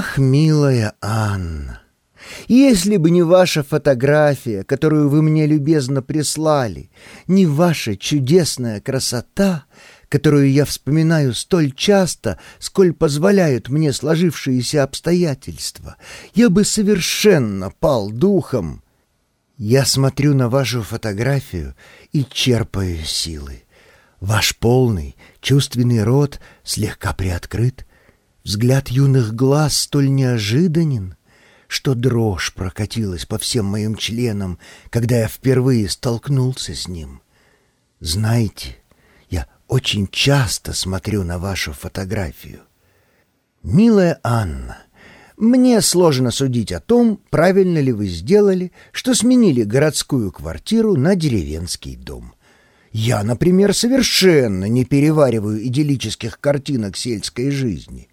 Ах, милая Анна, если бы не ваша фотография, которую вы мне любезно прислали, не ваша чудесная красота, которую я вспоминаю столь часто, сколь позволяют мне сложившиеся обстоятельства, я бы совершенно пал духом. Я смотрю на вашу фотографию и черпаю силы. Ваш полный, чувственный рот слегка приоткрыт, взгляд юных глаз столь неожиданен, что дрожь прокатилась по всем моим членам, когда я впервые столкнулся с ним. Знаете, я очень часто смотрю на вашу фотографию. Милая Анна, мне сложно судить о том, правильно ли вы сделали, что сменили городскую квартиру на деревенский дом. Я, например, совершенно не перевариваю идиллических картинок сельской жизни.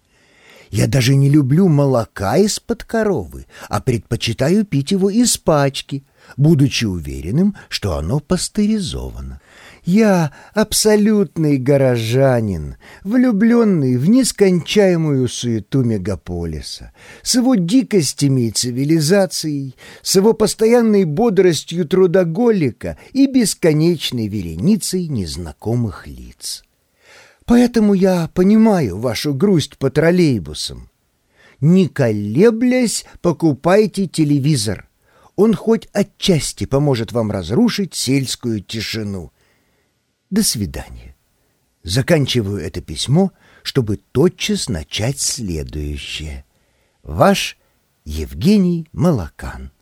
Я даже не люблю молока из-под коровы, а предпочитаю пить его из пачки, будучи уверенным, что оно пастеризовано. Я абсолютный горожанин, влюбленный в нескончаемую суету мегаполиса, с его дикостями и цивилизацией, с его постоянной бодростью трудоголика и бесконечной вереницей незнакомых лиц. Поэтому я понимаю вашу грусть по троллейбусам. Не колеблясь, покупайте телевизор. Он хоть отчасти поможет вам разрушить сельскую тишину. До свидания. Заканчиваю это письмо, чтобы тотчас начать следующее. Ваш Евгений Малакан.